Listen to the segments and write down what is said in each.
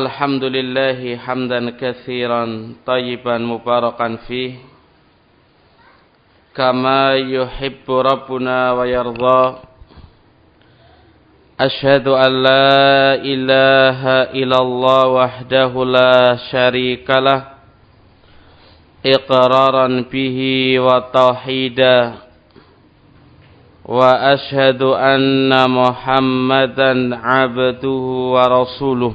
الحمد لله حمدا كثيرا طيبا مباركا فيه كما يحب ربنا ويرضى أشهد أن لا إله إلا الله وحده لا شريك له إقرارا به وتوحيدا وأشهد أن محمدا عبده ورسوله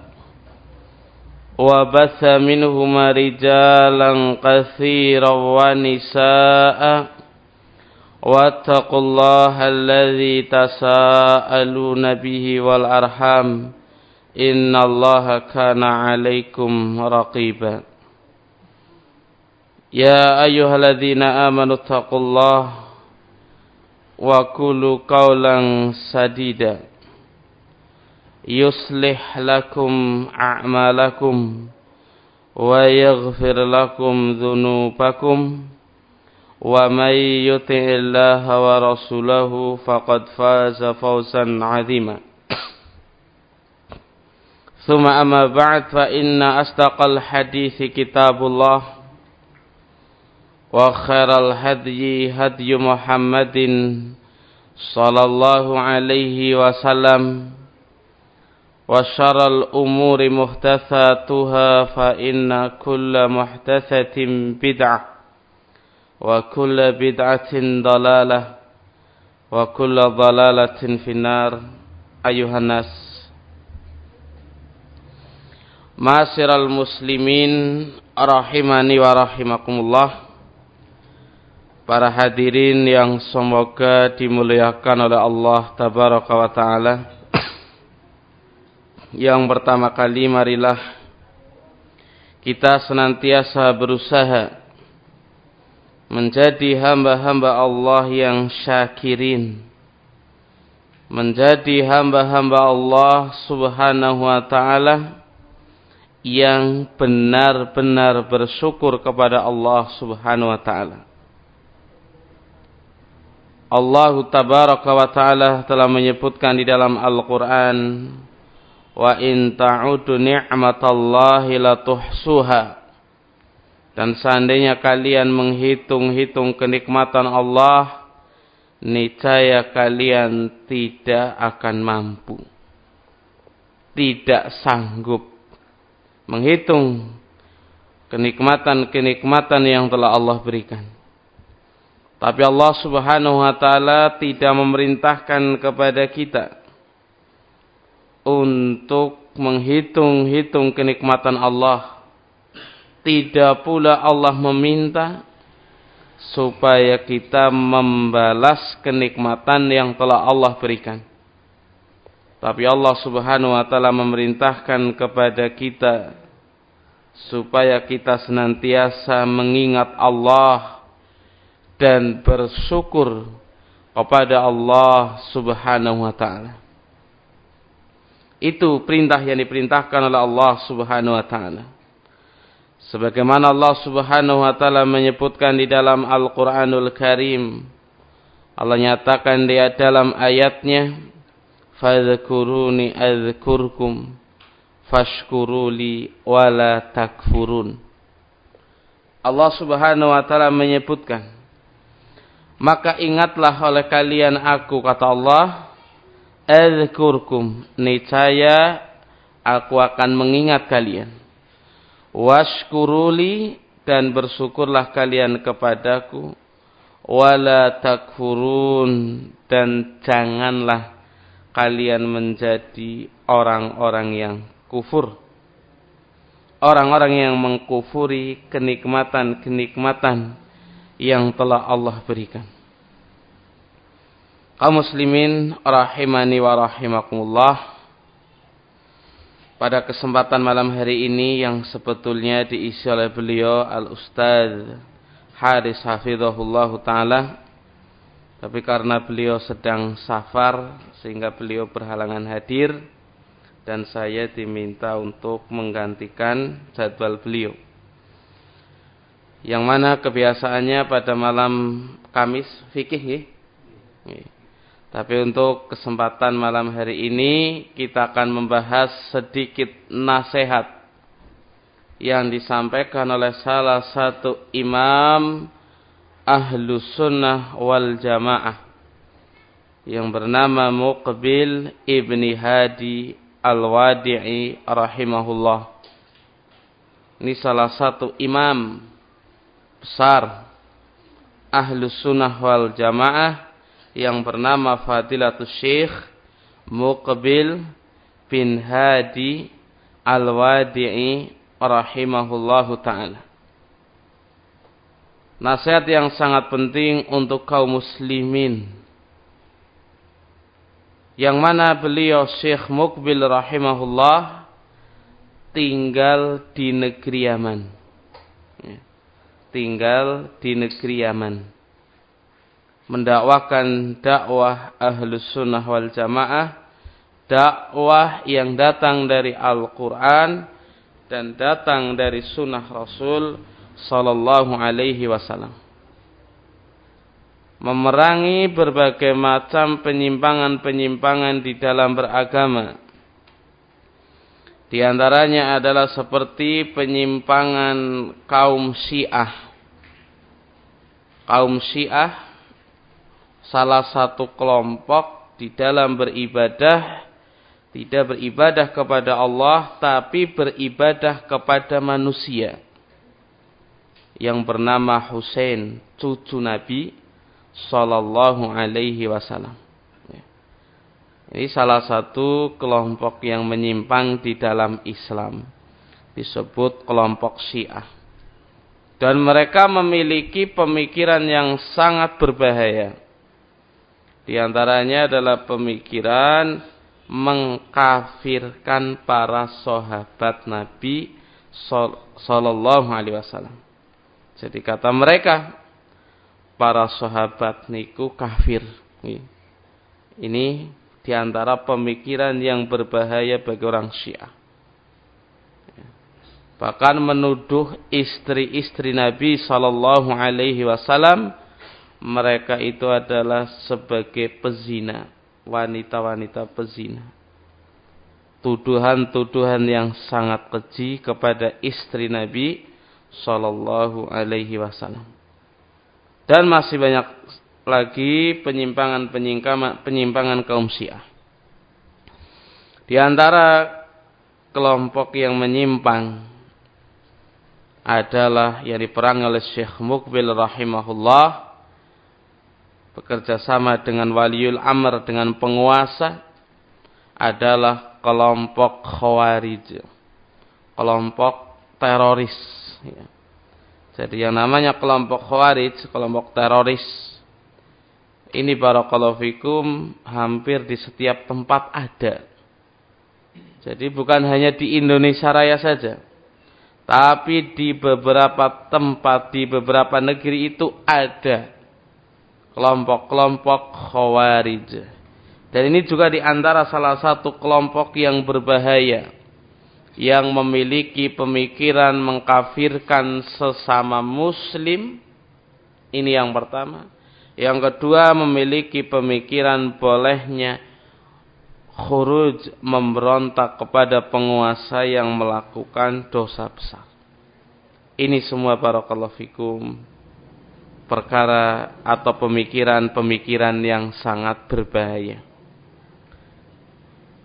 وبث منهما رجالا كثيرا ونساء واتقوا الله الذي تساءلون به والأرحام إن الله كان عليكم رقيبا يا أيها الذين آمنوا اتقوا الله وقولوا قولا سديدا يصلح لكم أعمالكم ويغفر لكم ذنوبكم ومن يطع الله ورسوله فقد فاز فوزا عظيما. ثم أما بعد فإن أصدق الحديث كتاب الله وخير الهدي هدي محمد صلى الله عليه وسلم. وشر الأمور محدثاتها فإن كل محدثة بدعة وكل بدعة ضلالة وكل ضلالة في النار. أيها الناس معاشر المسلمين رحمني ورحمكم الله Para hadirin yang semoga dimuliakan oleh Allah Tabaraka wa Ta'ala. Yang pertama kali marilah Kita senantiasa berusaha Menjadi hamba-hamba Allah yang syakirin Menjadi hamba-hamba Allah Subhanahu wa Ta'ala Yang benar-benar bersyukur kepada Allah Subhanahu wa Ta'ala. Allah tabaraka wa taala telah menyebutkan di dalam Al-Qur'an wa in ta'udu ni'matallahi la tuhsuha dan seandainya kalian menghitung-hitung kenikmatan Allah niscaya kalian tidak akan mampu. Tidak sanggup menghitung kenikmatan-kenikmatan yang telah Allah berikan. Tapi Allah subhanahu wa ta'ala tidak memerintahkan kepada kita untuk menghitung-hitung kenikmatan Allah. Tidak pula Allah meminta supaya kita membalas kenikmatan yang telah Allah berikan. Tapi Allah subhanahu wa ta'ala memerintahkan kepada kita supaya kita senantiasa mengingat Allah dan bersyukur kepada Allah Subhanahu wa taala. Itu perintah yang diperintahkan oleh Allah Subhanahu wa taala. Sebagaimana Allah Subhanahu wa taala menyebutkan di dalam Al-Qur'anul Karim. Allah nyatakan di dalam ayatnya, "Fadhkuruni adzkurkum fashkuruli wala takfurun." Allah Subhanahu wa taala menyebutkan maka ingatlah oleh kalian aku kata Allah adzkurkum niscaya aku akan mengingat kalian. Washkuruli dan bersyukurlah kalian kepadaku. Wala takfurun dan janganlah kalian menjadi orang-orang yang kufur. Orang-orang yang mengkufuri kenikmatan-kenikmatan yang telah Allah berikan. Kaum muslimin rahimani wa rahimakumullah. pada kesempatan malam hari ini yang sebetulnya diisi oleh beliau Al-Ustaz Haris Hafizahullah Ta'ala tapi karena beliau sedang safar sehingga beliau berhalangan hadir dan saya diminta untuk menggantikan jadwal beliau yang mana kebiasaannya pada malam Kamis fikih ya? Tapi untuk kesempatan malam hari ini kita akan membahas sedikit nasihat yang disampaikan oleh salah satu imam ahlu sunnah wal jamaah yang bernama Muqbil ibni Hadi al-Wadi'i rahimahullah. Ini salah satu imam besar ahlu sunnah wal jamaah yang bernama Fadilatul Syekh Muqbil bin Hadi Al-Wadi'i rahimahullahu taala. Nasihat yang sangat penting untuk kaum muslimin. Yang mana beliau Syekh Muqbil rahimahullah tinggal di negeri Yaman. Ya. Tinggal di negeri Yaman mendakwakan dakwah ahlus sunnah wal jamaah dakwah yang datang dari Al-Quran dan datang dari sunnah Rasul sallallahu alaihi wasallam. Memerangi berbagai macam penyimpangan-penyimpangan di dalam beragama. Di antaranya adalah seperti penyimpangan kaum Syiah. Kaum Syiah salah satu kelompok di dalam beribadah tidak beribadah kepada Allah tapi beribadah kepada manusia yang bernama Hussein cucu Nabi sallallahu alaihi wasallam. Ini salah satu kelompok yang menyimpang di dalam Islam. Disebut kelompok Syiah. Dan mereka memiliki pemikiran yang sangat berbahaya. Di antaranya adalah pemikiran mengkafirkan para sahabat Nabi sallallahu alaihi wasallam. Jadi kata mereka para sahabat niku kafir. Ini di antara pemikiran yang berbahaya bagi orang Syiah. Bahkan menuduh istri-istri Nabi sallallahu alaihi wasallam mereka itu adalah sebagai pezina, wanita-wanita pezina. Tuduhan-tuduhan yang sangat keji kepada istri Nabi Sallallahu Alaihi Wasallam. Dan masih banyak lagi penyimpangan-penyimpangan penyimpangan kaum Syiah. Di antara kelompok yang menyimpang adalah yang diperangi oleh Syekh Mukbil rahimahullah bekerja sama dengan waliul amr dengan penguasa adalah kelompok khawarij kelompok teroris ya. jadi yang namanya kelompok khawarij kelompok teroris ini barakallahu fikum hampir di setiap tempat ada jadi bukan hanya di Indonesia Raya saja tapi di beberapa tempat di beberapa negeri itu ada kelompok-kelompok khawarij. Dan ini juga di antara salah satu kelompok yang berbahaya yang memiliki pemikiran mengkafirkan sesama muslim. Ini yang pertama. Yang kedua memiliki pemikiran bolehnya khuruj memberontak kepada penguasa yang melakukan dosa besar. Ini semua barakallahu fikum perkara atau pemikiran-pemikiran yang sangat berbahaya.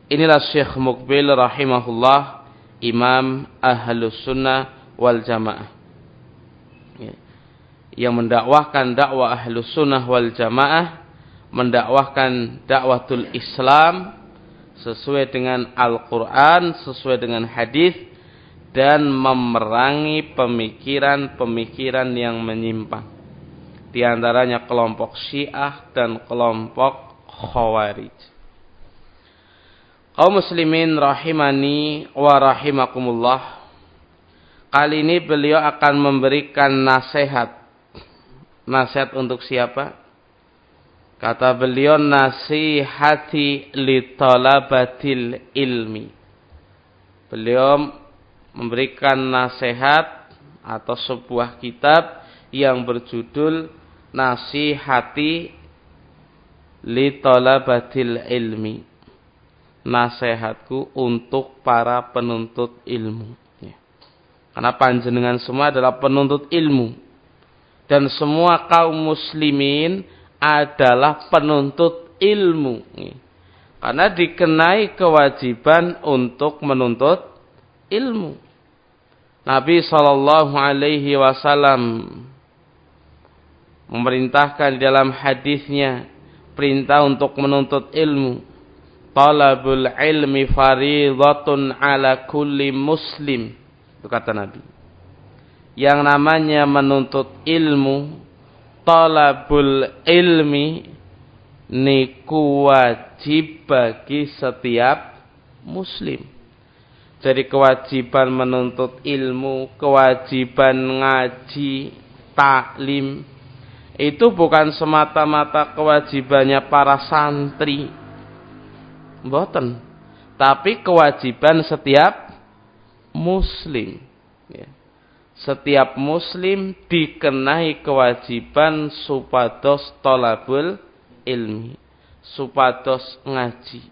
Inilah Syekh Mukbil rahimahullah, imam ahlus sunnah wal jamaah. Ya. Yang mendakwahkan dakwah ahlus sunnah wal jamaah, mendakwahkan dakwatul Islam sesuai dengan Al-Quran, sesuai dengan hadis dan memerangi pemikiran-pemikiran yang menyimpang di antaranya kelompok Syiah dan kelompok Khawarij. Kaum muslimin rahimani wa rahimakumullah. Kali ini beliau akan memberikan nasihat. Nasihat untuk siapa? Kata beliau nasihati li talabatil ilmi. Beliau memberikan nasihat atau sebuah kitab yang berjudul Nasihati li talabatil ilmi nasihatku untuk para penuntut ilmu. Ya. Karena panjenengan semua adalah penuntut ilmu. Dan semua kaum muslimin adalah penuntut ilmu. Ya. Karena dikenai kewajiban untuk menuntut ilmu. Nabi Shallallahu Alaihi Wasallam memerintahkan di dalam hadisnya perintah untuk menuntut ilmu talabul ilmi faridatun ala kulli muslim. Itu kata Nabi. Yang namanya menuntut ilmu, talabul ilmi niku wajib bagi setiap muslim. Jadi kewajiban menuntut ilmu, kewajiban ngaji, taklim, itu bukan semata-mata kewajibannya para santri, Mboten. Tapi kewajiban setiap muslim. Ya. Setiap muslim dikenai kewajiban supados tolabul ilmi. Supados ngaji.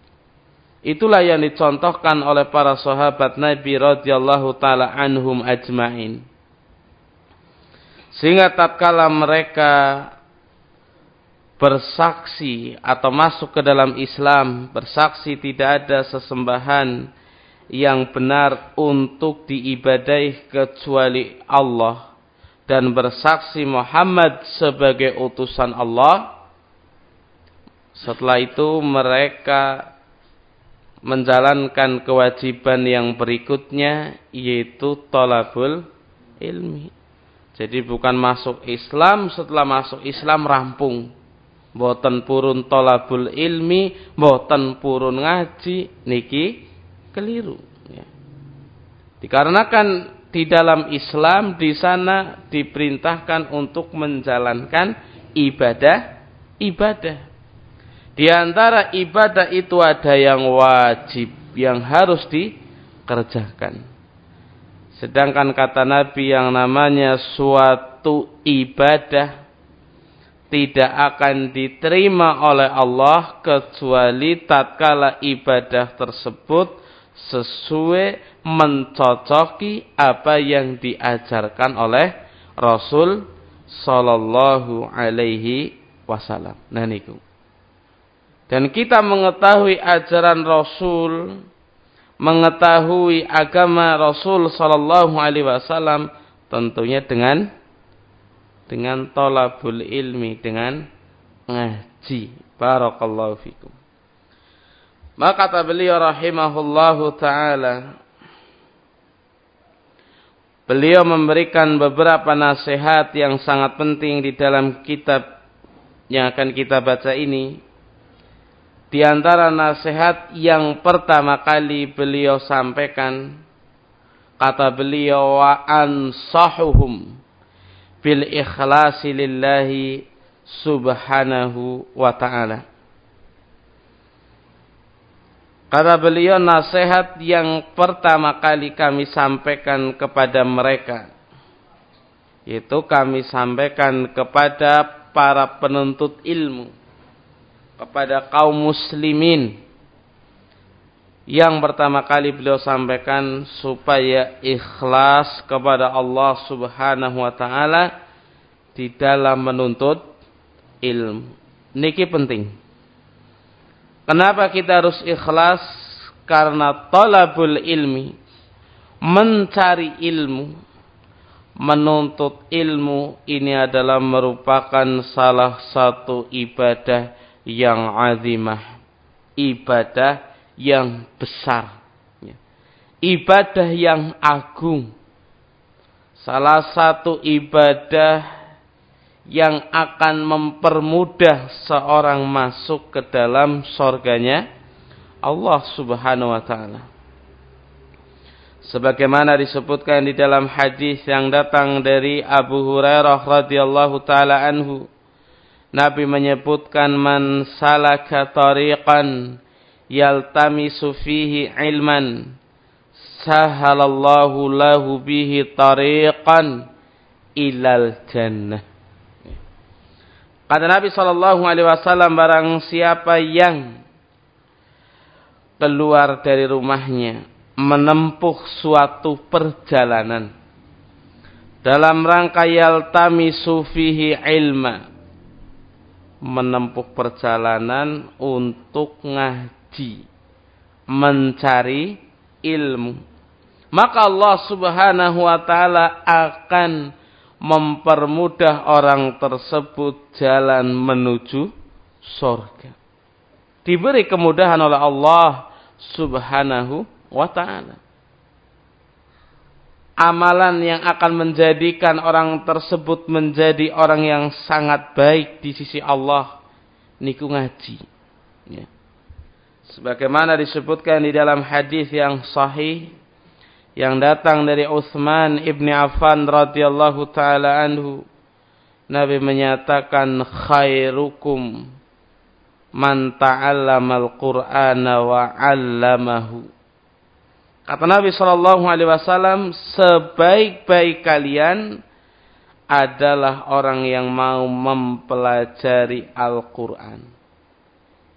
Itulah yang dicontohkan oleh para sahabat Nabi radhiyallahu taala anhum ajmain. Sehingga tatkala mereka bersaksi atau masuk ke dalam Islam, bersaksi tidak ada sesembahan yang benar untuk diibadahi kecuali Allah dan bersaksi Muhammad sebagai utusan Allah. Setelah itu mereka menjalankan kewajiban yang berikutnya yaitu tolabul ilmi. Jadi bukan masuk Islam setelah masuk Islam rampung Mboten purun tolabul ilmi, mboten purun ngaji, niki keliru. Ya. Dikarenakan di dalam Islam di sana diperintahkan untuk menjalankan ibadah, ibadah. Di antara ibadah itu ada yang wajib, yang harus dikerjakan. Sedangkan kata Nabi yang namanya suatu ibadah tidak akan diterima oleh Allah kecuali tatkala ibadah tersebut sesuai mencocoki apa yang diajarkan oleh Rasul sallallahu alaihi wasallam. Nah. Dan kita mengetahui ajaran Rasul, mengetahui agama Rasul sallallahu alaihi wasallam tentunya dengan dengan tolabul ilmi dengan ngaji. Barakallahu fikum. Maka kata beliau rahimahullahu taala beliau memberikan beberapa nasihat yang sangat penting di dalam kitab yang akan kita baca ini di antara nasihat yang pertama kali beliau sampaikan kata beliau wa ansahuhum bil ikhlasi lillahi subhanahu wa ta'ala. Kata beliau nasihat yang pertama kali kami sampaikan kepada mereka. Yaitu kami sampaikan kepada para penuntut ilmu. Kepada kaum muslimin yang pertama kali beliau sampaikan supaya ikhlas kepada Allah Subhanahu wa taala di dalam menuntut ilmu. Niki penting. Kenapa kita harus ikhlas? Karena talabul ilmi, mencari ilmu, menuntut ilmu ini adalah merupakan salah satu ibadah yang azimah. Ibadah yang besar. Ya. Ibadah yang agung. Salah satu ibadah yang akan mempermudah seorang masuk ke dalam sorganya Allah Subhanahu wa taala. Sebagaimana disebutkan di dalam hadis yang datang dari Abu Hurairah radhiyallahu taala anhu, Nabi menyebutkan man salaka tariqan yaltamisu fihi ilman sahalallahu lahu bihi tariqan ilal jannah. Kata Nabi sallallahu alaihi wasallam barang siapa yang keluar dari rumahnya menempuh suatu perjalanan dalam rangka yaltamisu fihi ilma menempuh perjalanan untuk ngaji mencari ilmu maka Allah Subhanahu wa taala akan mempermudah orang tersebut jalan menuju surga. Diberi kemudahan oleh Allah Subhanahu wa taala. Amalan yang akan menjadikan orang tersebut menjadi orang yang sangat baik di sisi Allah niku ngaji. Ya. Sebagaimana disebutkan di dalam hadis yang sahih yang datang dari Utsman ibni Affan radhiyallahu taala anhu Nabi menyatakan khairukum man ta'allamal Qur'ana wa 'allamahu Kata Nabi sallallahu alaihi wasallam sebaik-baik kalian adalah orang yang mau mempelajari Al-Qur'an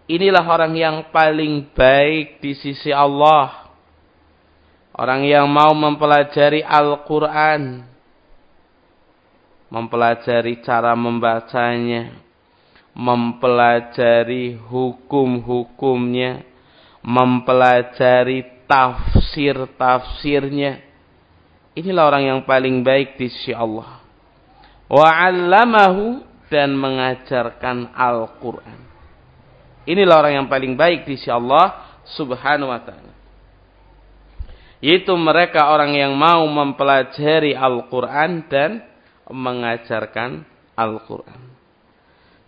Inilah orang yang paling baik di sisi Allah Orang yang mau mempelajari Al-Quran. Mempelajari cara membacanya. Mempelajari hukum-hukumnya. Mempelajari tafsir-tafsirnya. Inilah orang yang paling baik di sisi Allah. Wa'allamahu dan mengajarkan Al-Quran. Inilah orang yang paling baik di sisi Allah subhanahu wa ta'ala yaitu mereka orang yang mau mempelajari Al-Quran dan mengajarkan Al-Quran.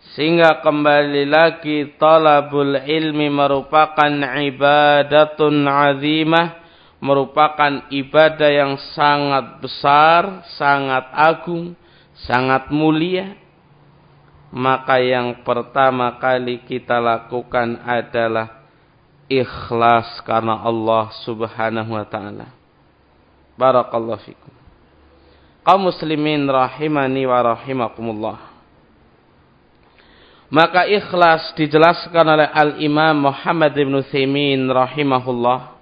Sehingga kembali lagi talabul ilmi merupakan ibadatun azimah. Merupakan ibadah yang sangat besar, sangat agung, sangat mulia. Maka yang pertama kali kita lakukan adalah ikhlas karena Allah Subhanahu wa taala. Barakallahu fikum. Kaum muslimin rahimani wa rahimakumullah. Maka ikhlas dijelaskan oleh Al-Imam Muhammad bin Utsaimin rahimahullah.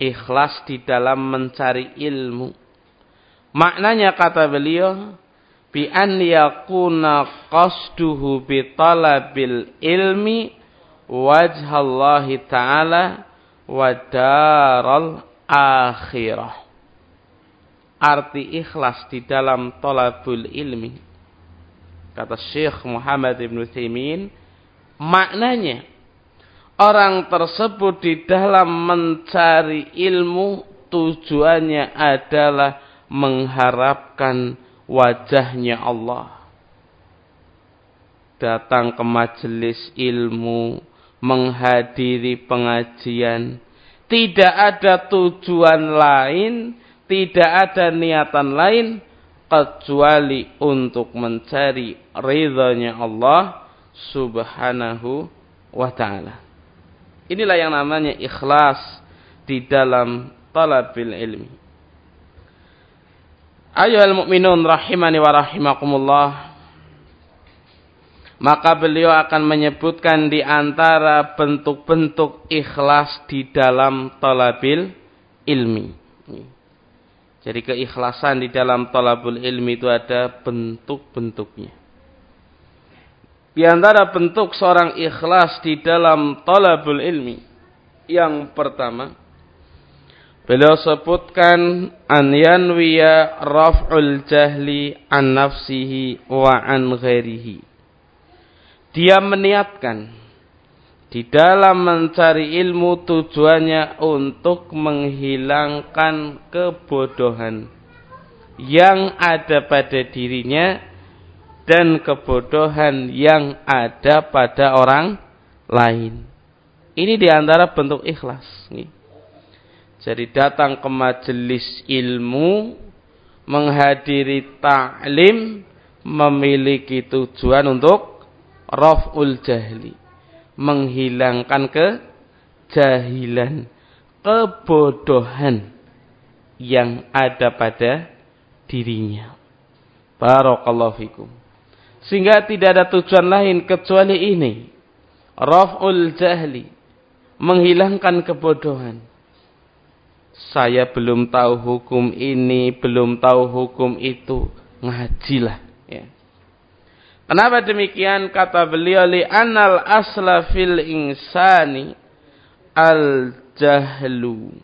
Ikhlas di dalam mencari ilmu. Maknanya kata beliau, bi an yakuna qasduhu bi talabil ilmi wajhallahi ta'ala wa daral akhirah. Arti ikhlas di dalam tolabul ilmi. Kata Syekh Muhammad Ibn Taimin, maknanya orang tersebut di dalam mencari ilmu tujuannya adalah mengharapkan wajahnya Allah. Datang ke majelis ilmu, menghadiri pengajian. Tidak ada tujuan lain, tidak ada niatan lain kecuali untuk mencari ridhonya Allah Subhanahu wa taala. Inilah yang namanya ikhlas di dalam talabil ilmi. Ayuhal mu'minun rahimani wa rahimakumullah. Maka beliau akan menyebutkan di antara bentuk-bentuk ikhlas di dalam talabil ilmi. Jadi keikhlasan di dalam talabul ilmi itu ada bentuk-bentuknya. Di antara bentuk seorang ikhlas di dalam talabul ilmi. Yang pertama, beliau sebutkan an yanwiya raf'ul jahli an nafsihi wa an ghairihi dia meniatkan di dalam mencari ilmu tujuannya untuk menghilangkan kebodohan yang ada pada dirinya dan kebodohan yang ada pada orang lain. Ini di antara bentuk ikhlas. Jadi datang ke majelis ilmu, menghadiri ta'lim, memiliki tujuan untuk raf'ul jahli. Menghilangkan kejahilan, kebodohan yang ada pada dirinya. Barakallahu fikum. Sehingga tidak ada tujuan lain kecuali ini. Raf'ul jahli. Menghilangkan kebodohan. Saya belum tahu hukum ini, belum tahu hukum itu. Ngajilah. Kenapa demikian? Kata beliau, li anal asla fil insani al jahlu.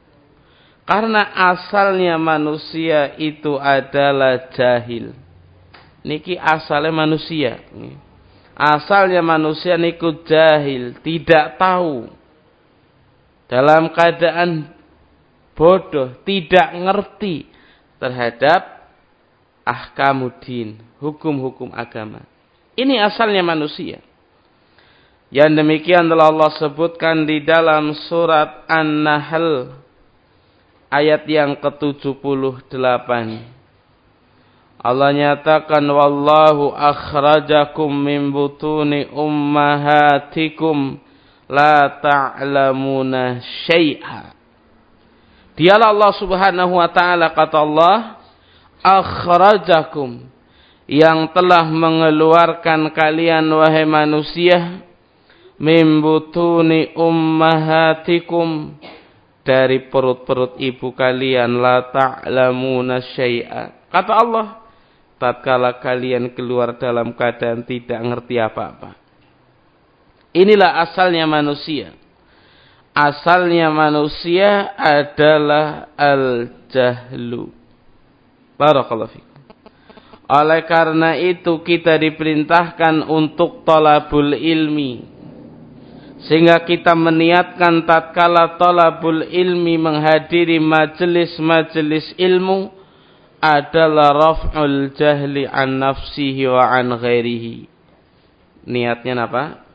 Karena asalnya manusia itu adalah jahil. Niki asalnya manusia. Asalnya manusia niku jahil, tidak tahu. Dalam keadaan bodoh, tidak ngerti terhadap ahkamudin, hukum-hukum agama. Ini asalnya manusia. Yang demikian telah Allah sebutkan di dalam surat An-Nahl ayat yang ke-78. Allah nyatakan wallahu akhrajakum min butuni ummahatikum la ta'lamuna syai'a. Dialah Allah Subhanahu wa taala kata Allah akhrajakum yang telah mengeluarkan kalian wahai manusia min ummahatikum dari perut-perut ibu kalian la ta'lamuna syai'a. Kata Allah, tatkala kalian keluar dalam keadaan tidak ngerti apa-apa. Inilah asalnya manusia. Asalnya manusia adalah al-jahlu. Barakallahu. Oleh karena itu kita diperintahkan untuk tolabul ilmi sehingga kita meniatkan tatkala talabul ilmi menghadiri majelis-majelis ilmu adalah raf'ul jahli an nafsihi wa an ghairihi. Niatnya apa?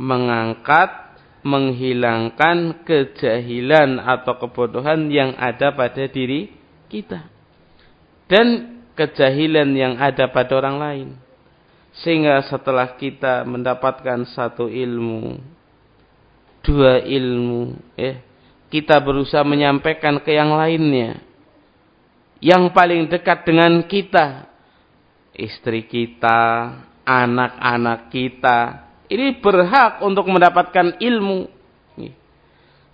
Mengangkat, menghilangkan kejahilan atau kebodohan yang ada pada diri kita. Dan kejahilan yang ada pada orang lain. Sehingga setelah kita mendapatkan satu ilmu, dua ilmu, ya, kita berusaha menyampaikan ke yang lainnya. Yang paling dekat dengan kita, istri kita, anak-anak kita, ini berhak untuk mendapatkan ilmu.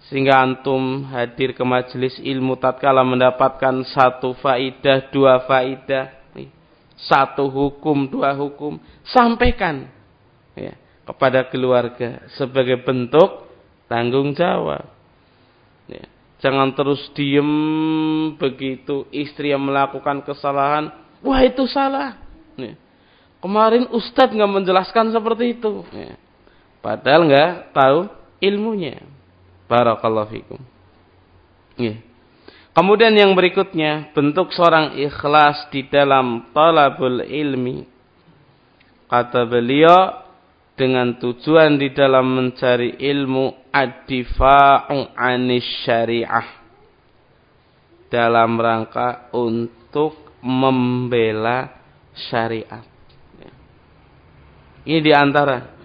Sehingga antum hadir ke majelis ilmu tatkala mendapatkan satu faidah, dua faidah, satu hukum, dua hukum, sampaikan ya, kepada keluarga sebagai bentuk tanggung jawab. Ya. Jangan terus diem begitu istri yang melakukan kesalahan, wah itu salah. Ya. Kemarin Ustadz nggak menjelaskan seperti itu. Ya. Padahal nggak tahu ilmunya. Barakallahu fikum. Ya. Kemudian yang berikutnya, bentuk seorang ikhlas di dalam talabul ilmi. Kata beliau, dengan tujuan di dalam mencari ilmu ad-difa'u anis syariah. Dalam rangka untuk membela syariat. Ini di antara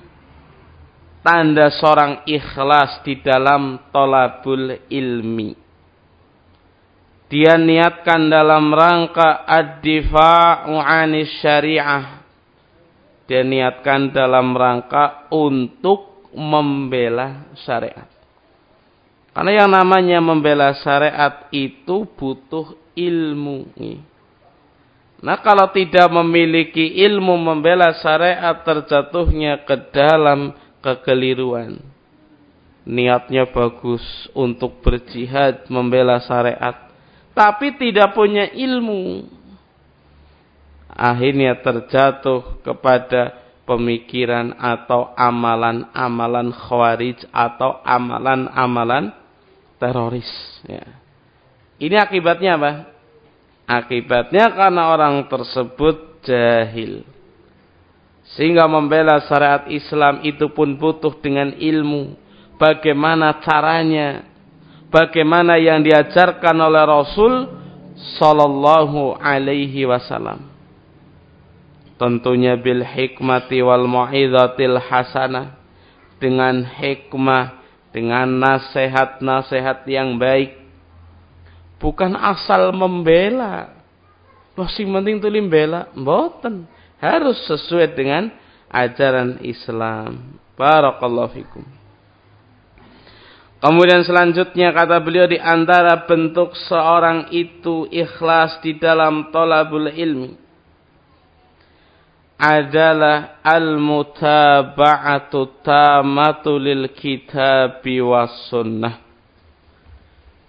tanda seorang ikhlas di dalam tolabul ilmi dia niatkan dalam rangka ad-difa'u 'anis syariah. Dia niatkan dalam rangka untuk membela syariat. Karena yang namanya membela syariat itu butuh ilmu. Nah kalau tidak memiliki ilmu membela syariat terjatuhnya ke dalam kekeliruan. Niatnya bagus untuk berjihad membela syariat tapi tidak punya ilmu. Akhirnya terjatuh kepada pemikiran atau amalan-amalan khawarij atau amalan-amalan teroris. Ya. Ini akibatnya apa? Akibatnya karena orang tersebut jahil. Sehingga membela syariat Islam itu pun butuh dengan ilmu. bagaimana caranya, bagaimana yang diajarkan oleh Rasul sallallahu alaihi wasallam. Tentunya bil hikmati wal mau'izatil hasanah dengan hikmah, dengan nasihat-nasihat yang baik. Bukan asal membela. Wah sing penting tulim bela, mboten. Harus sesuai dengan ajaran Islam. Barakallahu fikum. Kemudian selanjutnya kata beliau di antara bentuk seorang itu ikhlas di dalam tolabul ilmi adalah al-mutaba'atu tamatu lil kitabi was sunnah.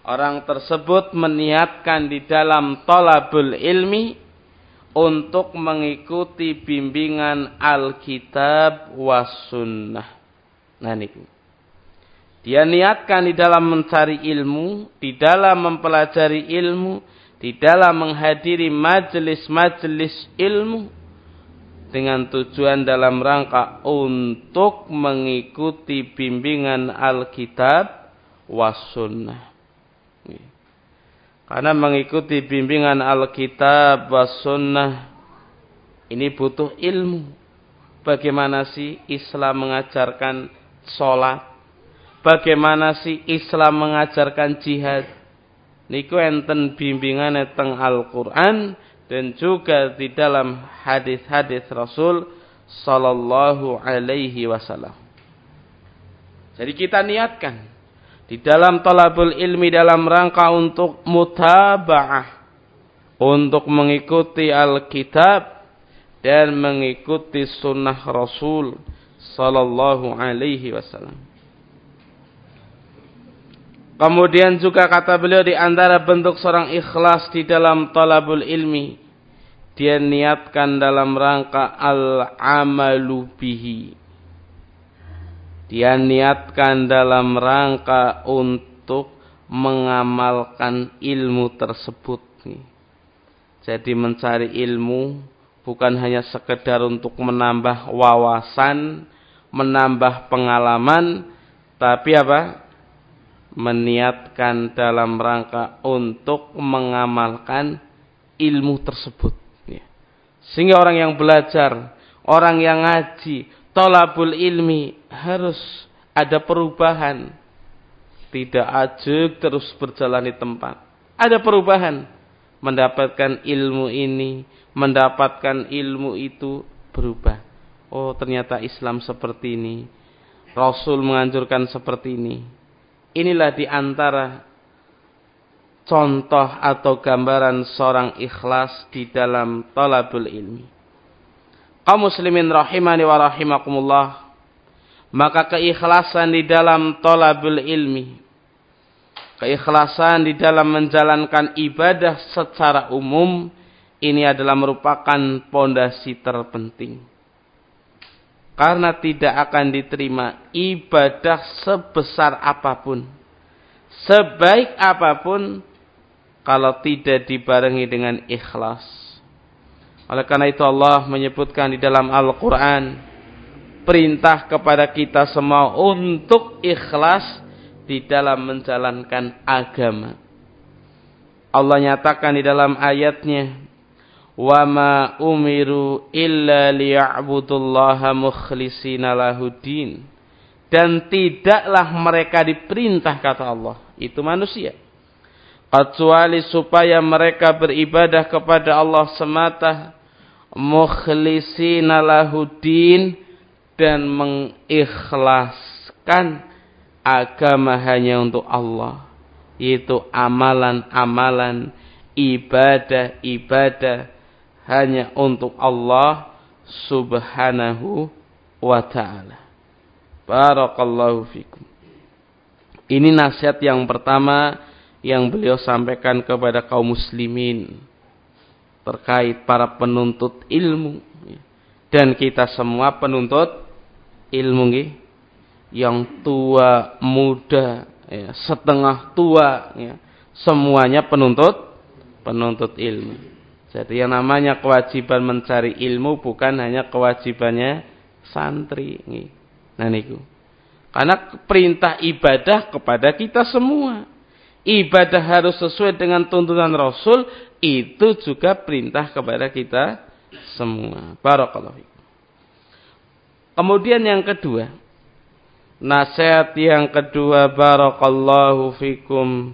Orang tersebut meniatkan di dalam tolabul ilmi untuk mengikuti bimbingan Alkitab was sunnah. Nah ini. Dia niatkan di dalam mencari ilmu, di dalam mempelajari ilmu, di dalam menghadiri majelis-majelis ilmu dengan tujuan dalam rangka untuk mengikuti bimbingan Alkitab was sunnah. Karena mengikuti bimbingan Alkitab was sunnah ini butuh ilmu. Bagaimana sih Islam mengajarkan sholat, bagaimana sih Islam mengajarkan jihad. Niku enten bimbingan teng Al-Qur'an dan juga di dalam hadis-hadis Rasul sallallahu alaihi wasallam. Jadi kita niatkan di dalam talabul ilmi dalam rangka untuk mutaba'ah untuk mengikuti Alkitab dan mengikuti sunnah Rasul sallallahu alaihi wasallam. Kemudian juga kata beliau di antara bentuk seorang ikhlas di dalam talabul ilmi. Dia niatkan dalam rangka al-amalu bihi. Dia niatkan dalam rangka untuk mengamalkan ilmu tersebut. Jadi mencari ilmu bukan hanya sekedar untuk menambah wawasan, menambah pengalaman, tapi apa? meniatkan dalam rangka untuk mengamalkan ilmu tersebut. Sehingga orang yang belajar, orang yang ngaji, tolabul ilmi harus ada perubahan. Tidak ajuk terus berjalan di tempat. Ada perubahan. Mendapatkan ilmu ini, mendapatkan ilmu itu berubah. Oh ternyata Islam seperti ini. Rasul menganjurkan seperti ini Inilah di antara contoh atau gambaran seorang ikhlas di dalam talabul ilmi. Kaum muslimin rahimani wa rahimakumullah. Maka keikhlasan di dalam talabul ilmi. Keikhlasan di dalam menjalankan ibadah secara umum. Ini adalah merupakan pondasi terpenting karena tidak akan diterima ibadah sebesar apa pun. Sebaik apa pun kalau tidak dibarengi dengan ikhlas. Oleh karena itu Allah menyebutkan di dalam Al-Quran. Perintah kepada kita semua untuk ikhlas di dalam menjalankan agama. Allah nyatakan di dalam ayatnya wa ma umiru illa liya'budullaha mukhlishina lahuddin dan tidaklah mereka diperintah kata Allah. Itu manusia. Kecuali supaya mereka beribadah kepada Allah semata mukhlishina lahuddin dan mengikhlaskan agama hanya untuk Allah yaitu amalan-amalan ibadah-ibadah hanya untuk Allah subhanahu wa ta'ala. Barakallahu fikum. Ini nasihat yang pertama yang beliau sampaikan kepada kaum muslimin terkait para penuntut ilmu dan kita semua penuntut ilmu yang tua, muda, ya, setengah tua, ya, semuanya penuntut penuntut ilmu. Jadi yang namanya kewajiban mencari ilmu bukan hanya kewajibannya santri. Nah niku. Karena perintah ibadah kepada kita semua. Ibadah harus sesuai dengan tuntunan Rasul, itu juga perintah kepada kita semua. Barakallahu Kemudian yang kedua, nasihat yang kedua barakallahu fikum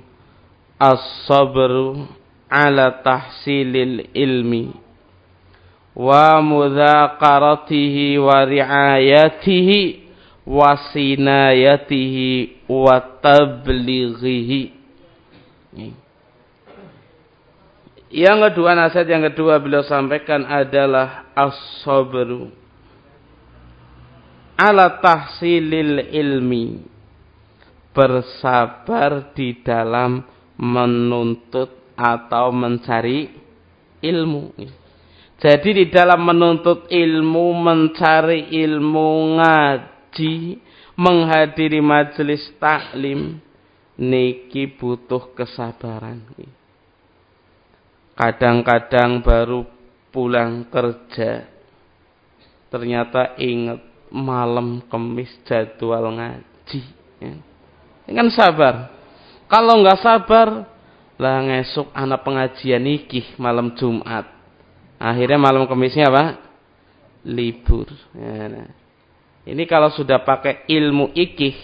as-sabru ala tahsilil ilmi wa mudzakaratihi wa riayatihi wa sinayatihi wa tablighihi. Yang kedua nasihat yang kedua beliau sampaikan adalah as-sabru ala tahsilil ilmi bersabar di dalam menuntut atau mencari ilmu. Jadi di dalam menuntut ilmu, mencari ilmu, ngaji, menghadiri majelis taklim, niki butuh kesabaran. Kadang-kadang baru pulang kerja, ternyata ingat malam kemis jadwal ngaji. Ya. Ini kan sabar. Kalau nggak sabar, lah ngesuk anak pengajian ikih malam Jumat. Akhirnya malam kemisnya apa? Libur. Ya, nah. Ini kalau sudah pakai ilmu ikih,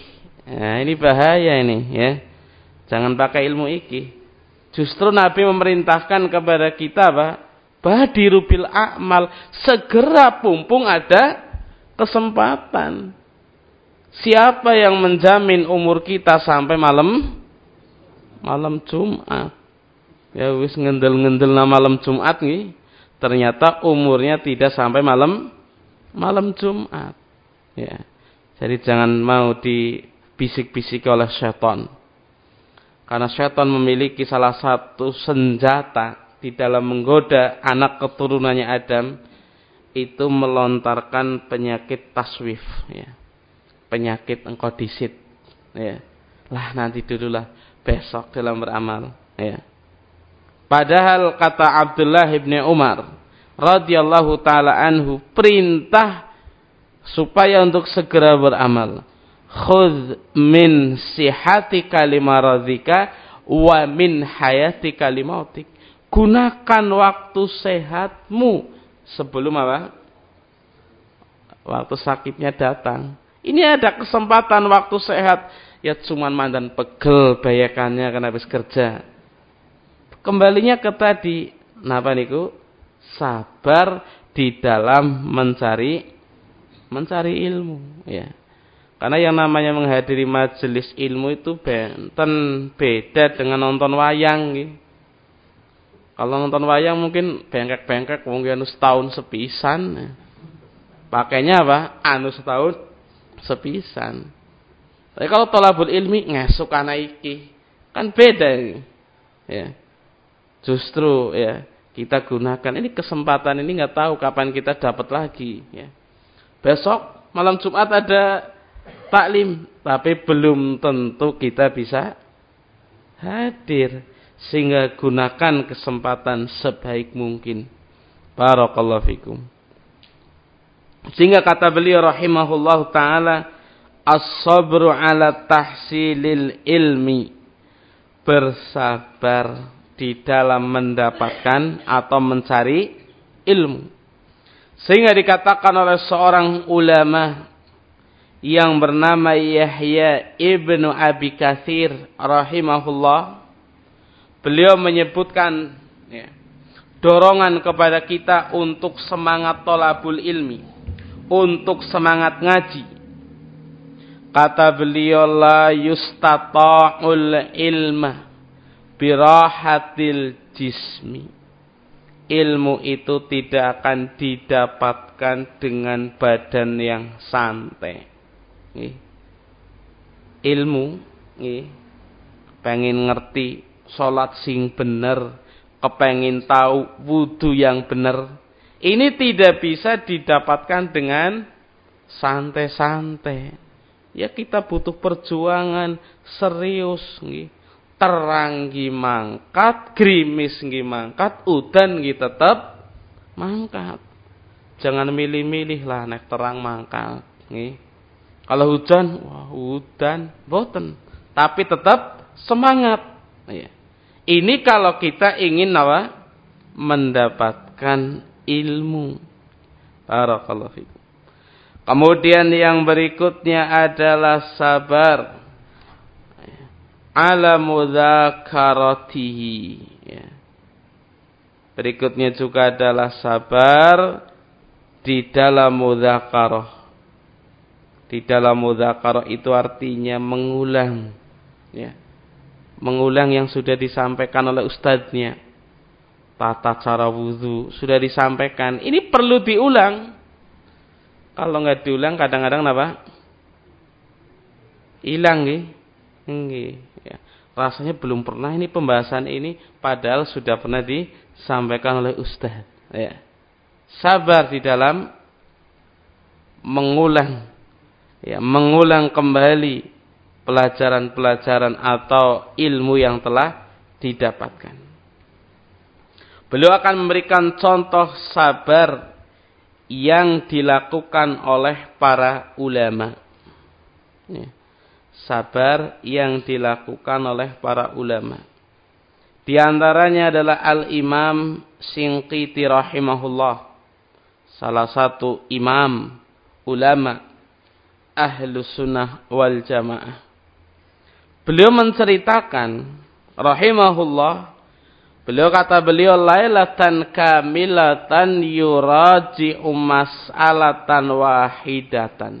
ya, ini bahaya ini ya. Jangan pakai ilmu ikih. Justru Nabi memerintahkan kepada kita apa? Badiru bil amal, segera pumpung ada kesempatan. Siapa yang menjamin umur kita sampai malam malam Jumat? Ya wis ngendel-ngendel na malam Jumat nih. Ternyata umurnya tidak sampai malam malam Jumat. Ya. Jadi jangan mau dibisik-bisik oleh setan. Karena setan memiliki salah satu senjata di dalam menggoda anak keturunannya Adam itu melontarkan penyakit taswif ya. Penyakit engkau disit ya. Lah nanti dululah besok dalam beramal ya. Padahal kata Abdullah ibn Umar radhiyallahu taala anhu perintah supaya untuk segera beramal. Khudh min sihati kalimaradika wa min hayati kalimautik. Gunakan waktu sehatmu sebelum apa? Waktu sakitnya datang. Ini ada kesempatan waktu sehat. Ya cuman mandan pegel bayakannya karena habis kerja. Kembalinya ke tadi. Napa niku? Sabar di dalam mencari mencari ilmu. Ya. Karena yang namanya menghadiri majelis ilmu itu benten beda dengan nonton wayang. Gitu. Kalau nonton wayang mungkin bengkek-bengkek mungkin anu setahun sepisan. Pakainya apa? Anu setahun sepisan. Tapi kalau tolabul ilmi ngesuk anak iki. Kan beda ini. Ya. Justru ya kita gunakan ini kesempatan ini nggak tahu kapan kita dapat lagi ya. Besok malam Jumat ada taklim, tapi belum tentu kita bisa hadir sehingga gunakan kesempatan sebaik mungkin. Barakallahu fikum. Sehingga kata beliau rahimahullah taala as-sabru ala tahsilil ilmi bersabar di dalam mendapatkan atau mencari ilmu. Sehingga dikatakan oleh seorang ulama yang bernama Yahya ibnu Abi Kathir rahimahullah beliau menyebutkan ya, dorongan kepada kita untuk semangat tolabul ilmi, untuk semangat ngaji. Kata beliau la yustata'ul ilma birahatil jismi. Ilmu itu tidak akan didapatkan dengan badan yang santai. Ilmu, pengen ngerti sholat sing bener, kepengin tahu wudhu yang bener. Ini tidak bisa didapatkan dengan santai-santai. Ya kita butuh perjuangan serius nggih. Terang mangkat, grimis nggih mangkat, udan nggih tetep mangkat. Jangan milih-milih lah nek terang mangkat nggih. Kalau hujan, wah hujan, boten. Tapi tetap semangat. Ya. Ini kalau kita ingin apa? Mendapatkan ilmu. Barakallahu. Kemudian yang berikutnya adalah sabar ala mudzakaratihi ya. Berikutnya juga adalah sabar di dalam mudzakarah. Di dalam mudzakarah itu artinya mengulang ya. Mengulang yang sudah disampaikan oleh ustadznya. Tata cara wudhu sudah disampaikan. Ini perlu diulang. Kalau nggak diulang kadang-kadang apa? Hilang nih. Ya. Rasanya belum pernah ini pembahasan ini padahal sudah pernah disampaikan oleh ustaz. Ya. Sabar di dalam mengulang ya, mengulang kembali pelajaran-pelajaran atau ilmu yang telah didapatkan. Beliau akan memberikan contoh sabar yang dilakukan oleh para ulama. Ya. Sabar yang dilakukan oleh para ulama. Di antaranya adalah Al-Imam Singqiti rahimahullah. Salah satu imam ulama ahlu sunnah wal jamaah. Beliau menceritakan rahimahullah Beliau kata beliau lailatan kamilatan yuraji alatan wahidatan.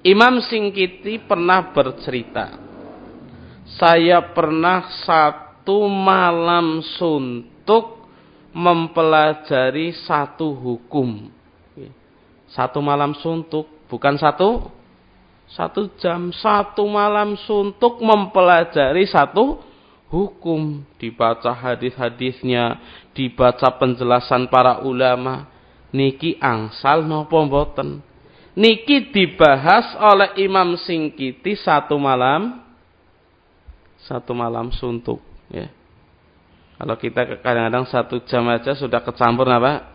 Imam Singkiti pernah bercerita. Saya pernah satu malam suntuk mempelajari satu hukum. Satu malam suntuk, bukan satu satu jam, satu malam suntuk mempelajari satu hukum, dibaca hadis-hadisnya, dibaca penjelasan para ulama. Niki angsal nopo mboten. Niki dibahas oleh Imam Singkiti satu malam satu malam suntuk ya. Kalau kita kadang-kadang satu jam aja sudah kecampur apa?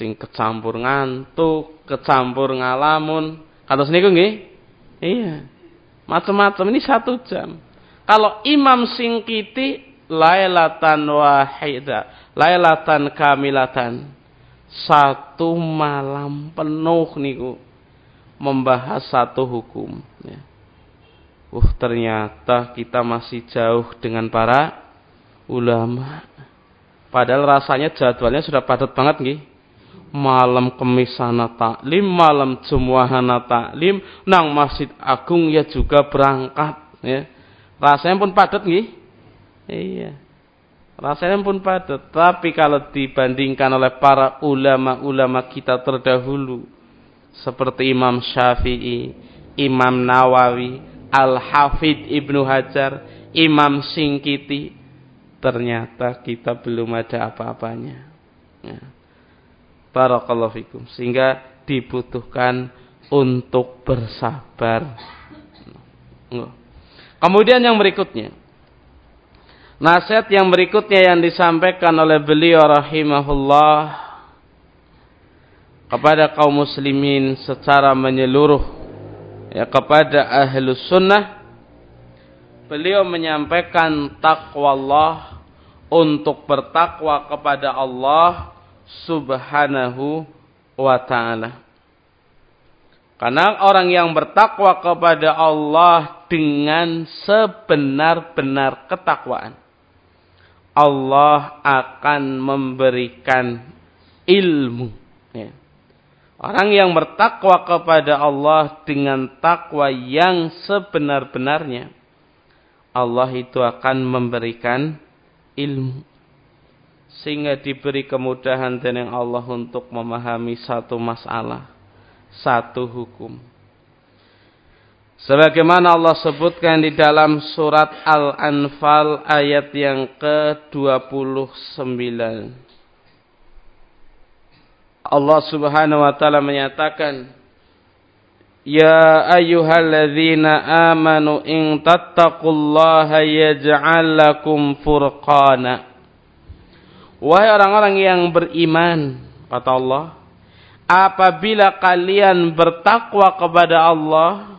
Sing kecampur ngantuk, kecampur ngalamun. Kalau seniku nggih? Iya. Macam-macam ini satu jam. Kalau Imam Singkiti lailatan wahida, lailatan kamilatan. Satu malam penuh niku membahas satu hukum ya. Uh ternyata kita masih jauh dengan para ulama. Padahal rasanya jadwalnya sudah padat banget nggih. Malam kemisana taklim, malam jumuahana taklim, nang Masjid Agung ya juga berangkat ya Rasanya pun padat nggih. Iya. Rasanya pun padat. Tapi kalau dibandingkan oleh para ulama-ulama kita terdahulu seperti Imam Syafi'i, Imam Nawawi, Al-Hafidh Ibnu Hajar, Imam Singkiti, ternyata kita belum ada apa-apanya. Ya. Barakallahu fikum. Sehingga dibutuhkan untuk bersabar. Kemudian yang berikutnya. Nasihat yang berikutnya yang disampaikan oleh beliau rahimahullah kepada kaum muslimin secara menyeluruh ya kepada ahlu sunnah beliau menyampaikan takwa Allah untuk bertakwa kepada Allah subhanahu wa ta'ala karena orang yang bertakwa kepada Allah dengan sebenar-benar ketakwaan. Allah akan memberikan ilmu. Ya. Orang yang bertakwa kepada Allah dengan takwa yang sebenar-benarnya, Allah itu akan memberikan ilmu. Sehingga diberi kemudahan dari Allah untuk memahami satu masalah, satu hukum Sebagaimana Allah sebutkan di dalam surat Al-Anfal ayat yang ke-29. Allah Subhanahu wa taala menyatakan, Ya ayyuhalladzina amanu in tattaqullaha yaj'al lakum furqana. Wahai orang-orang yang beriman, kata Allah, apabila kalian bertakwa kepada Allah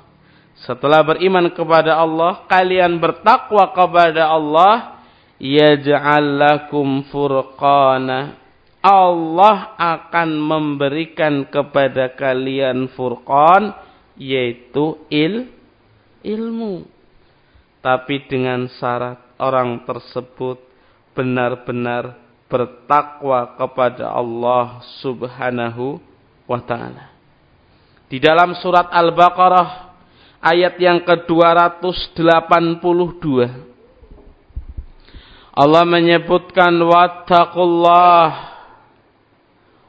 setelah beriman kepada Allah kalian bertakwa kepada Allah yaj'al lakum furqana. Allah akan memberikan kepada kalian furqan yaitu il ilmu. Tapi dengan syarat orang tersebut benar-benar bertakwa kepada Allah Subhanahu wa taala. Di dalam surat Al-Baqarah ayat yang ke-282 Allah menyebutkan wattaqullah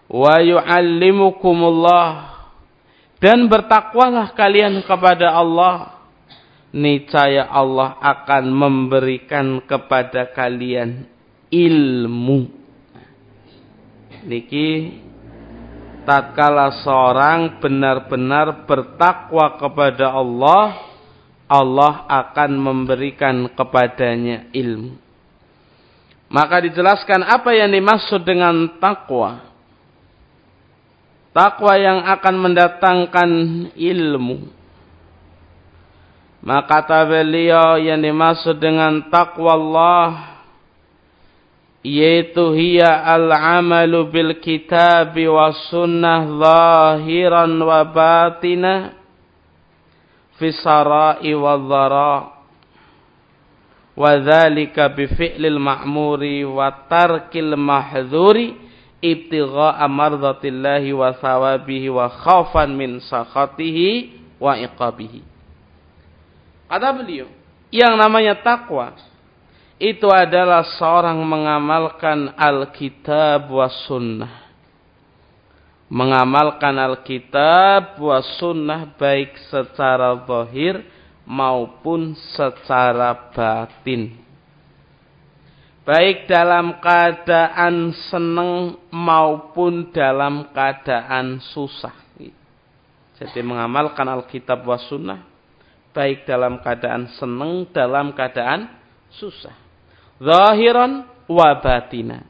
wa yu'allimukumullah dan bertakwalah kalian kepada Allah niscaya Allah akan memberikan kepada kalian ilmu. Niki tatkala seorang benar-benar bertakwa kepada Allah, Allah akan memberikan kepadanya ilmu. Maka dijelaskan apa yang dimaksud dengan takwa. Takwa yang akan mendatangkan ilmu maka kata beliau yang dimaksud dengan takwa Allah yaitu hiya al-amalu bil kitab wa sunnah zahiran wa batina fi sarai wa dhara wa dhalika bi fi'lil ma'muri wa tarkil mahdhuri ibtigha'a mardatillahi wa thawabihi wa khaufan min sakhatihi wa iqabihi. Kata beliau, yang namanya takwa itu adalah seorang mengamalkan Alkitab wa sunnah. Mengamalkan Alkitab wa sunnah baik secara zahir maupun secara batin. Baik dalam keadaan senang maupun dalam keadaan susah. Jadi mengamalkan Alkitab wa sunnah baik dalam keadaan senang, dalam keadaan susah. Zahiran wa batina.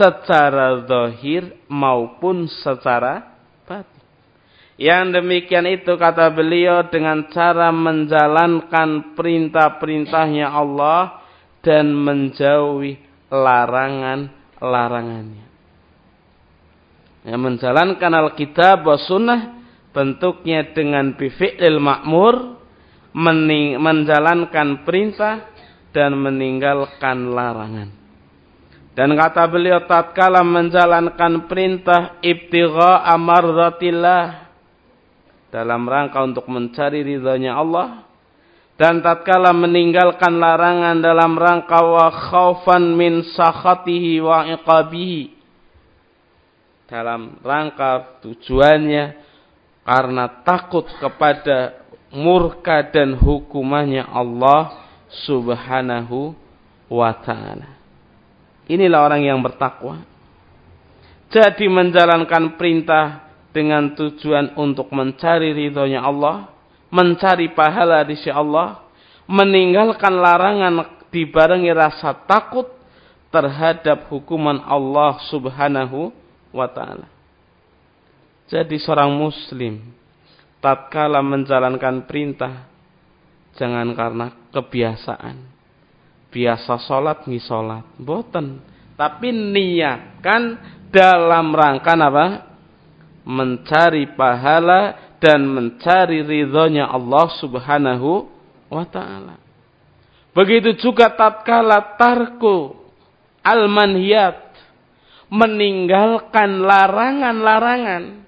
Secara zahir maupun secara batin. Yang demikian itu kata beliau dengan cara menjalankan perintah-perintahnya Allah dan menjauhi larangan-larangannya. Yang menjalankan Alkitab wa sunnah bentuknya dengan bifi'il ma'mur menjalankan perintah dan meninggalkan larangan. Dan kata beliau tatkala menjalankan perintah ibtigha amarzatillah dalam rangka untuk mencari ridhonya Allah dan tatkala meninggalkan larangan dalam rangka wa khaufan min sakhatihi wa iqabihi dalam rangka tujuannya karena takut kepada murka dan hukumannya Allah subhanahu wa ta'ala. Inilah orang yang bertakwa. Jadi menjalankan perintah dengan tujuan untuk mencari ridhonya Allah. Mencari pahala di sisi Allah. Meninggalkan larangan dibarengi rasa takut terhadap hukuman Allah subhanahu wa ta'ala. Jadi seorang muslim tatkala menjalankan perintah jangan karena kebiasaan. Biasa sholat nih sholat. Boten tapi niatkan dalam rangka apa? Mencari pahala dan mencari ridhonya Allah subhanahu wa ta'ala. Begitu juga tatkala tarku al-manhiyat meninggalkan larangan-larangan.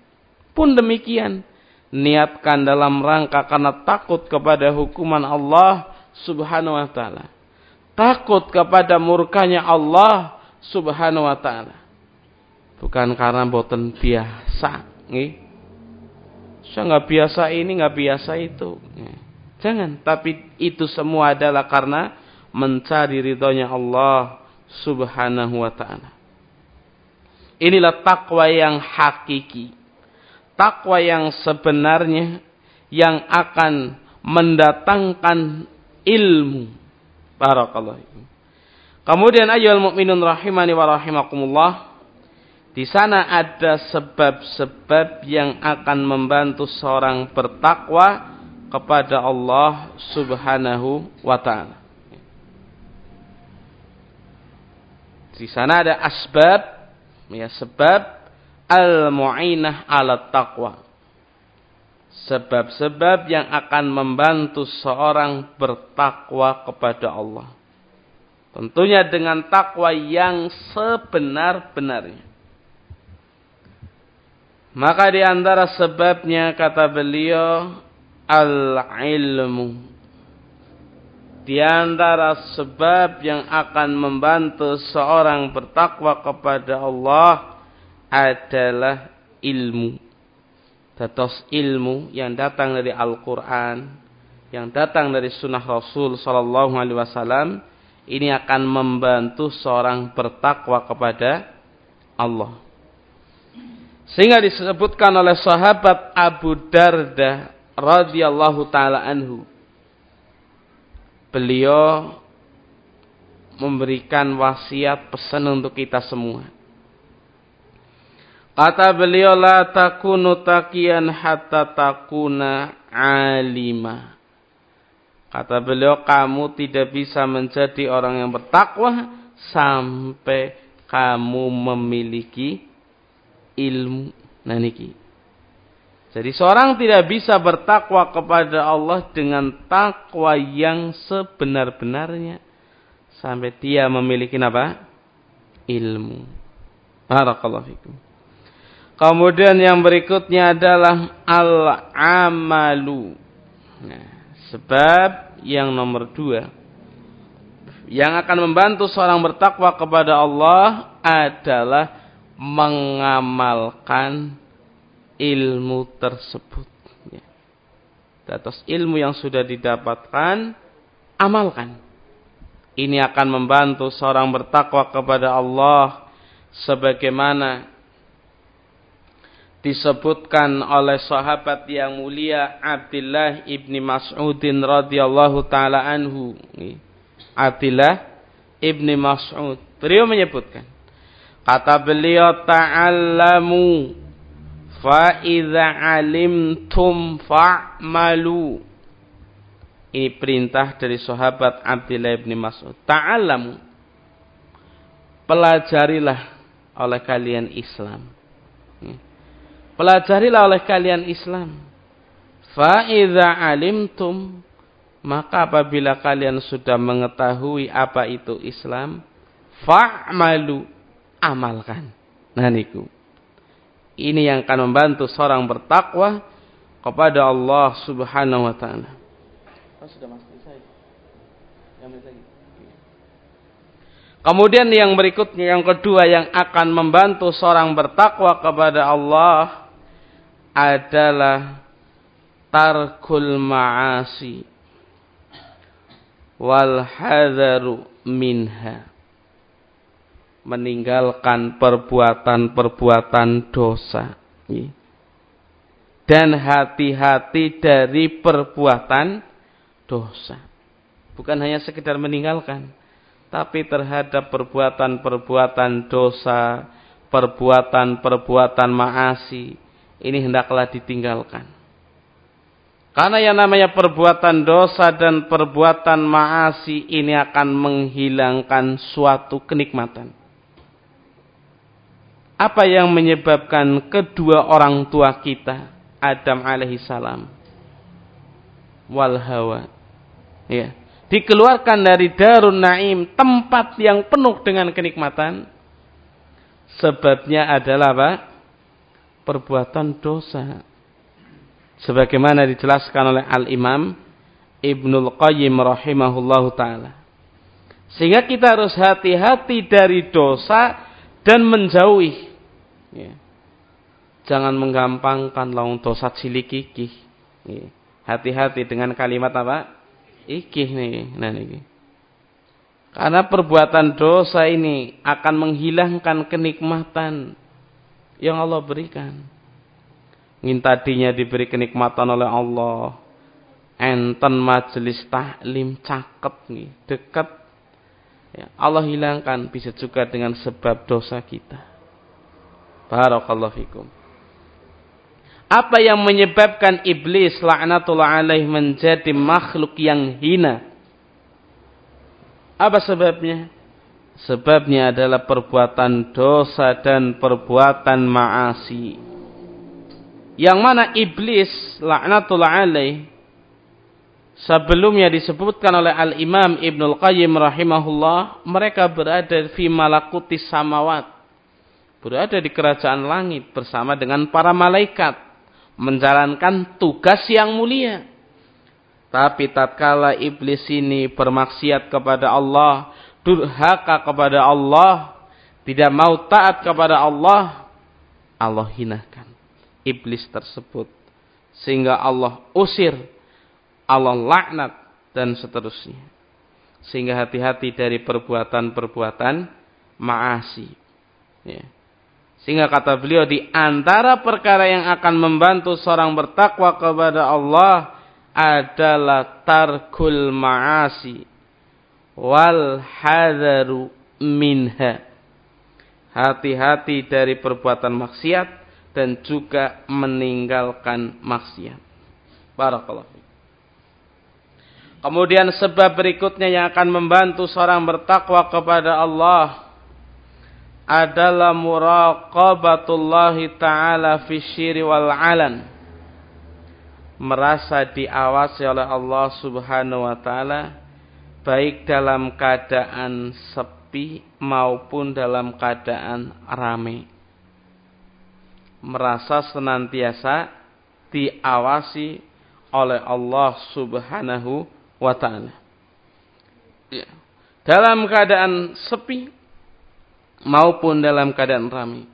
Pun demikian niatkan dalam rangka karena takut kepada hukuman Allah subhanahu wa ta'ala. Takut kepada murkanya Allah subhanahu wa ta'ala. Bukan karena boten biasa. Nih. Saya nggak biasa ini, nggak biasa itu. Jangan. Tapi itu semua adalah karena mencari ridhonya Allah subhanahu wa ta'ala. Inilah takwa yang hakiki takwa yang sebenarnya yang akan mendatangkan ilmu. Barakallahu. Kemudian ayyuhal mu'minun rahimani wa rahimakumullah. Di sana ada sebab-sebab yang akan membantu seorang bertakwa kepada Allah Subhanahu wa taala. Di sana ada asbab ya sebab al-mu'inah ala taqwa. Sebab-sebab yang akan membantu seorang bertakwa kepada Allah. Tentunya dengan takwa yang sebenar-benarnya. Maka di antara sebabnya kata beliau al-ilmu di antara sebab yang akan membantu seorang bertakwa kepada Allah adalah ilmu. Datos ilmu yang datang dari Al-Quran, yang datang dari Sunnah Rasul Sallallahu Alaihi ini akan membantu seorang bertakwa kepada Allah. Sehingga disebutkan oleh sahabat Abu Darda radhiyallahu taala anhu beliau memberikan wasiat pesan untuk kita semua. Kata beliau la takunu takian hatta takuna alima. Kata beliau kamu tidak bisa menjadi orang yang bertakwa sampai kamu memiliki ilmu. Nah. Jadi seorang tidak bisa bertakwa kepada Allah dengan takwa yang sebenar-benarnya sampai dia memiliki apa? Ilmu. Barakallahu fikum. Kemudian yang berikutnya adalah al-amalu. Nah, sebab yang nomor dua yang akan membantu seorang bertakwa kepada Allah adalah mengamalkan ilmu tersebut. Ya. Atas ilmu yang sudah didapatkan, amalkan. Ini akan membantu seorang bertakwa kepada Allah sebagaimana disebutkan oleh sahabat yang mulia Abdullah ibni Mas'udin radhiyallahu taala anhu. Abdullah ibni Mas'ud. Beliau menyebutkan, kata beliau ta'allamu Fa idza alimtum fa'malu. Ini perintah dari sahabat Abdullah bin Mas'ud. Ta'alamu. Pelajarilah oleh kalian Islam. Pelajarilah oleh kalian Islam. Fa idza alimtum maka apabila kalian sudah mengetahui apa itu Islam, fa'malu amalkan. Nah niku. Ini yang akan membantu seorang bertakwa kepada Allah Subhanahu wa taala. Oh, Kemudian yang berikutnya yang kedua yang akan membantu seorang bertakwa kepada Allah adalah tarkul ma'asi wal hadaru minha meninggalkan perbuatan-perbuatan dosa. Dan hati-hati dari perbuatan dosa. Bukan hanya sekedar meninggalkan. Tapi terhadap perbuatan-perbuatan dosa, perbuatan-perbuatan maasi. Ini hendaklah ditinggalkan. Karena yang namanya perbuatan dosa dan perbuatan maasi ini akan menghilangkan suatu kenikmatan. Apa yang menyebabkan kedua orang tua kita, Adam alaihissalam, wal hawa, ya, dikeluarkan dari darun naim, tempat yang penuh dengan kenikmatan, sebabnya adalah apa? Perbuatan dosa. Sebagaimana dijelaskan oleh Al-Imam Ibnul Qayyim rahimahullahu taala. Sehingga kita harus hati-hati dari dosa dan menjauhi Ya. Jangan menggampangkan laung dosa cilik iki. Ya. Hati-hati dengan kalimat apa? Iki nih. Nah ini. Karena perbuatan dosa ini akan menghilangkan kenikmatan yang Allah berikan. Ingin tadinya diberi kenikmatan oleh Allah. Enten majelis taklim caket nih, dekat. Ya, Allah hilangkan bisa juga dengan sebab dosa kita. Barakallahu fikum. Apa yang menyebabkan iblis laknatullah alaih menjadi makhluk yang hina? Apa sebabnya? Sebabnya adalah perbuatan dosa dan perbuatan maasi. Yang mana iblis laknatullah alaih sebelumnya disebutkan oleh Al-Imam Ibnul Qayyim rahimahullah, mereka berada di malakuti samawat. Berada di kerajaan langit bersama dengan para malaikat menjalankan tugas yang mulia. Tapi tatkala iblis ini bermaksiat kepada Allah, durhaka kepada Allah, tidak mau taat kepada Allah, Allah hinakan iblis tersebut. Sehingga Allah usir, Allah laknat, dan seterusnya. Sehingga hati-hati dari perbuatan-perbuatan maasi. Ya. Sehingga kata beliau di antara perkara yang akan membantu seorang bertakwa kepada Allah adalah tarkul ma'asi wal hadaru minha. Hati-hati dari perbuatan maksiat dan juga meninggalkan maksiat. Barakallahu Kemudian sebab berikutnya yang akan membantu seorang bertakwa kepada Allah adalah muraqabatullah taala fi syiri wal alan merasa diawasi oleh Allah Subhanahu wa taala baik dalam keadaan sepi maupun dalam keadaan ramai. Merasa senantiasa diawasi oleh Allah Subhanahu wa taala. Ya. Dalam keadaan sepi maupun dalam keadaan ramai.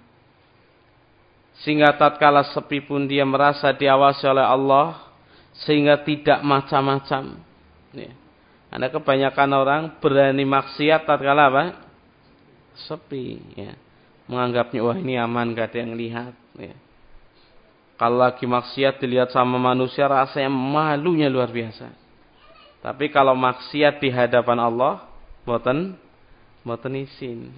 Sehingga tatkala sepi pun dia merasa diawasi oleh Allah sehingga tidak macam-macam. Ya. Ada kebanyakan orang berani maksiat tatkala apa? Sepi. Ya. Menganggapnya wah ini aman gak ada yang lihat. Ya. Kalau lagi maksiat dilihat sama manusia rasanya malunya luar biasa. Tapi kalau maksiat di hadapan Allah, boten, boten isin.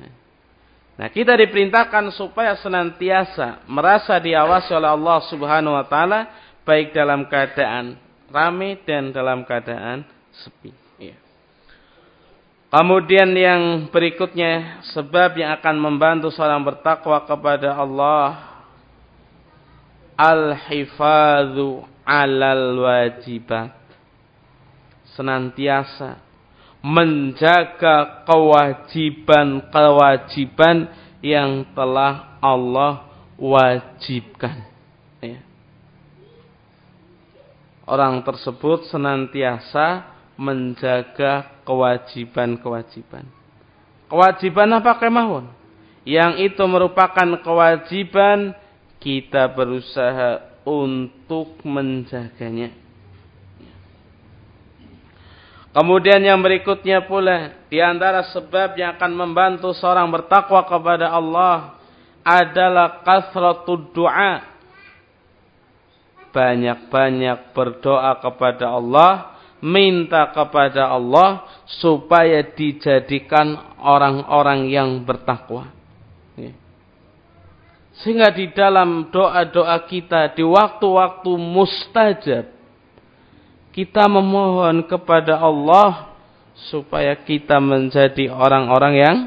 Nah, kita diperintahkan supaya senantiasa merasa diawasi oleh Allah Subhanahu wa taala baik dalam keadaan ramai dan dalam keadaan sepi. Kemudian yang berikutnya sebab yang akan membantu seorang bertakwa kepada Allah al-hifadzu 'alal wajibat. Senantiasa menjaga kewajiban-kewajiban yang telah Allah wajibkan. Ya. Orang tersebut senantiasa menjaga kewajiban-kewajiban. Kewajiban apa kemahun? Yang itu merupakan kewajiban kita berusaha untuk menjaganya. Kemudian yang berikutnya pula di antara sebab yang akan membantu seorang bertakwa kepada Allah adalah kasratud doa. Banyak-banyak berdoa kepada Allah, minta kepada Allah supaya dijadikan orang-orang yang bertakwa. Ya. Sehingga di dalam doa-doa kita di waktu-waktu mustajab kita memohon kepada Allah supaya kita menjadi orang-orang yang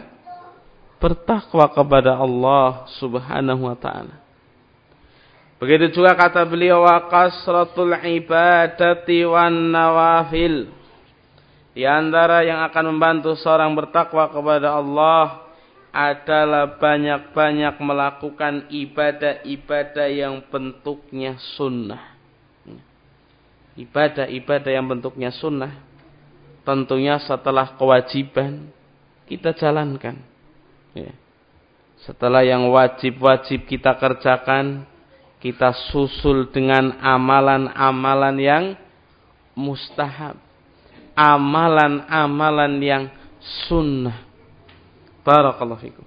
bertakwa kepada Allah Subhanahu wa taala. Begitu juga kata beliau wa kasratul ibadati wan nawafil. Di antara yang akan membantu seorang bertakwa kepada Allah adalah banyak-banyak melakukan ibadah-ibadah yang bentuknya sunnah ibadah-ibadah yang bentuknya sunnah tentunya setelah kewajiban kita jalankan ya. setelah yang wajib-wajib kita kerjakan kita susul dengan amalan-amalan yang mustahab. Amalan-amalan yang sunnah. Barakallahu fikum.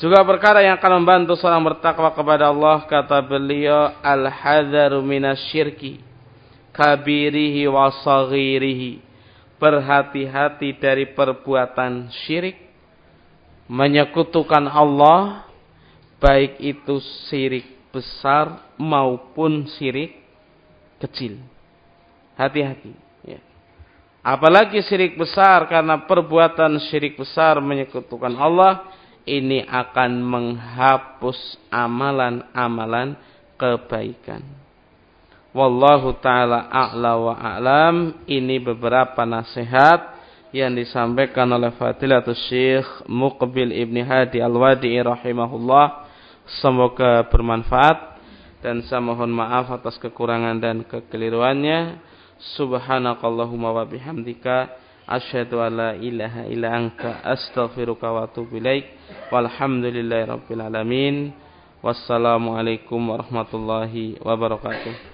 Juga perkara yang akan membantu seorang bertakwa kepada Allah kata beliau al-hadzaru minasyirki kabirihi wa saghirihi. Berhati-hati dari perbuatan syirik, menyekutukan Allah baik itu syirik besar maupun syirik kecil. Hati-hati. Ya. Apalagi syirik besar karena perbuatan syirik besar menyekutukan Allah ini akan menghapus amalan-amalan kebaikan. Wallahu taala a'la wa a'lam. Ini beberapa nasihat yang disampaikan oleh Fadilatul Syekh Muqbil Ibni Hadi Al-Wadi'i rahimahullah. Semoga bermanfaat dan saya mohon maaf atas kekurangan dan kekeliruannya. Subhanakallahumma wa bihamdika asyhadu an la ilaha illa anta astaghfiruka wa atubu ilaik. Walhamdulillahirabbil alamin. Wassalamualaikum warahmatullahi wabarakatuh.